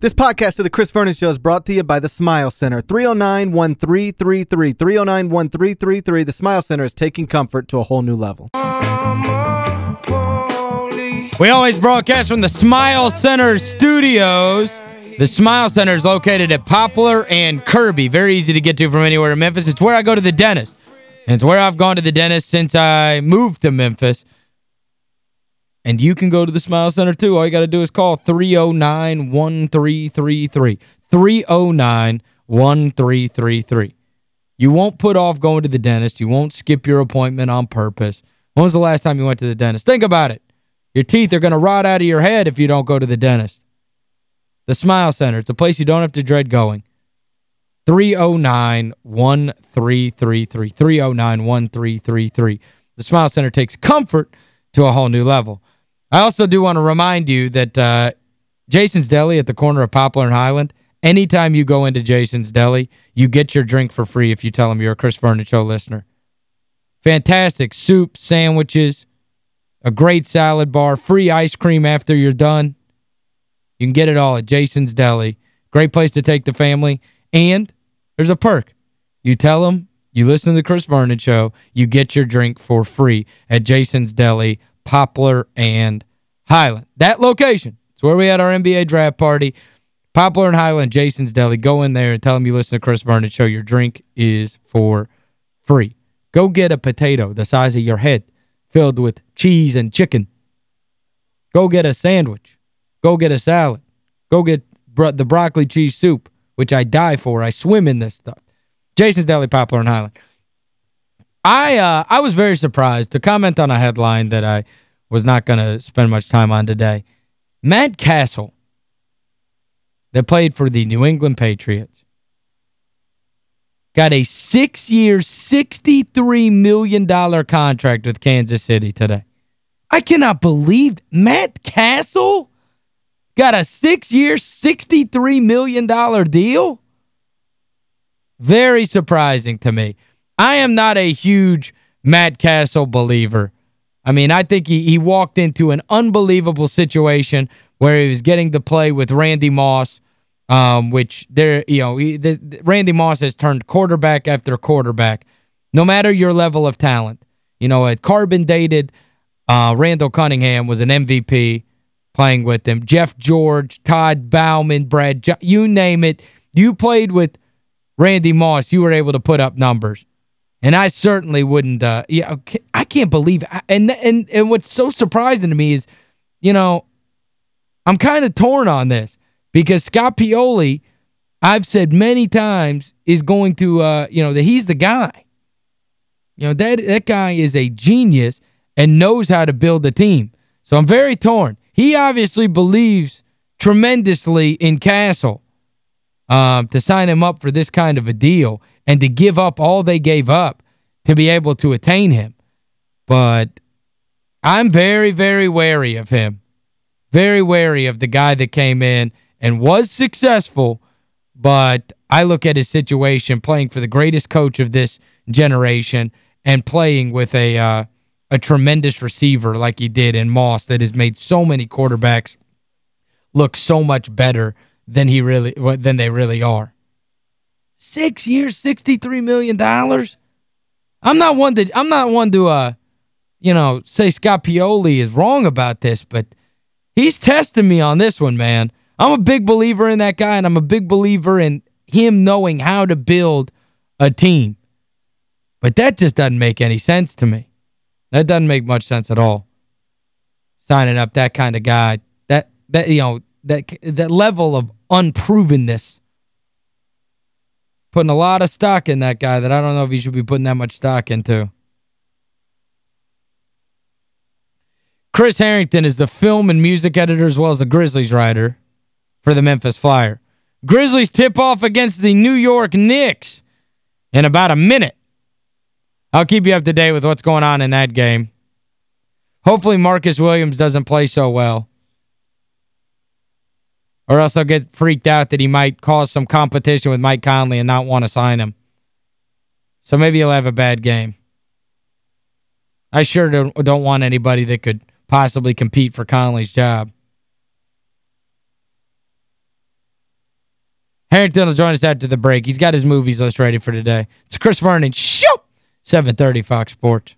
This podcast of the Chris Vernon Show is brought to you by the Smile Center. 309-1333. 309-1333. The Smile Center is taking comfort to a whole new level. We always broadcast from the Smile Center studios. The Smile Center is located at Poplar and Kirby. Very easy to get to from anywhere in Memphis. It's where I go to the dentist. And it's where I've gone to the dentist since I moved to Memphis. And you can go to the Smile Center, too. All you got to do is call 309-1333. 309-1333. You won't put off going to the dentist. You won't skip your appointment on purpose. When was the last time you went to the dentist? Think about it. Your teeth are going to rot out of your head if you don't go to the dentist. The Smile Center. It's a place you don't have to dread going. 309-1333. 309-1333. The Smile Center takes comfort to a whole new level. I also do want to remind you that uh, Jason's Deli at the corner of Poplar and Highland, anytime you go into Jason's Deli, you get your drink for free if you tell them you're a Chris Vernon Show listener. Fantastic soup, sandwiches, a great salad bar, free ice cream after you're done. You can get it all at Jason's Deli. Great place to take the family. And there's a perk. You tell them you listen to the Chris Vernon Show, you get your drink for free at Jason's Deli, Poplar, and Highland. That location. It's where we had our NBA draft party. Poplar and Highland, Jason's Deli. Go in there and tell them you listen to Chris Vernon Show. Your drink is for free. Go get a potato the size of your head filled with cheese and chicken. Go get a sandwich. Go get a salad. Go get bro the broccoli cheese soup, which I die for. I swim in this stuff. Jason's Deli, Poplar and Highland. I uh, I was very surprised to comment on a headline that I was not going to spend much time on today. Matt Castle, that played for the New England Patriots, got a six-year, $63 million contract with Kansas City today. I cannot believe Matt Castle got a six-year, $63 million deal? Very surprising to me. I am not a huge Matt Cassel believer. I mean, I think he, he walked into an unbelievable situation where he was getting to play with Randy Moss, um, which there, you know, he, the, Randy Moss has turned quarterback after quarterback, no matter your level of talent. You know, a carbon-dated uh, Randall Cunningham was an MVP playing with him. Jeff George, Todd Bouman, Brad, you name it. You played with Randy Moss, you were able to put up numbers. And I certainly wouldn't uh yeah I can't believe and and and what's so surprising to me is you know I'm kind of torn on this because Scott Pioli I've said many times is going to uh you know that he's the guy. You know that that guy is a genius and knows how to build a team. So I'm very torn. He obviously believes tremendously in Cassel um, to sign him up for this kind of a deal and to give up all they gave up to be able to attain him. But I'm very, very wary of him. Very wary of the guy that came in and was successful, but I look at his situation playing for the greatest coach of this generation and playing with a uh, a tremendous receiver like he did in Moss that has made so many quarterbacks look so much better than he really than they really are. Six years, $63 million. I'm not one to I'm not one to uh you know, say Scott Pioli is wrong about this, but he's testing me on this one, man. I'm a big believer in that guy, and I'm a big believer in him knowing how to build a team. But that just doesn't make any sense to me. That doesn't make much sense at all. Signing up that kind of guy, that that you know, that that level of unprovenness Putting a lot of stock in that guy that I don't know if he should be putting that much stock into. Chris Herrington is the film and music editor as well as the Grizzlies writer for the Memphis Flyer. Grizzlies tip off against the New York Knicks in about a minute. I'll keep you up to date with what's going on in that game. Hopefully Marcus Williams doesn't play so well. Or else I'll get freaked out that he might cause some competition with Mike Conley and not want to sign him. So maybe he'll have a bad game. I sure don't, want anybody that could possibly compete for Conley's job. Herrington will join us after the break. He's got his movies list ready for today. It's Chris Vernon. Show! 730 Fox Sports.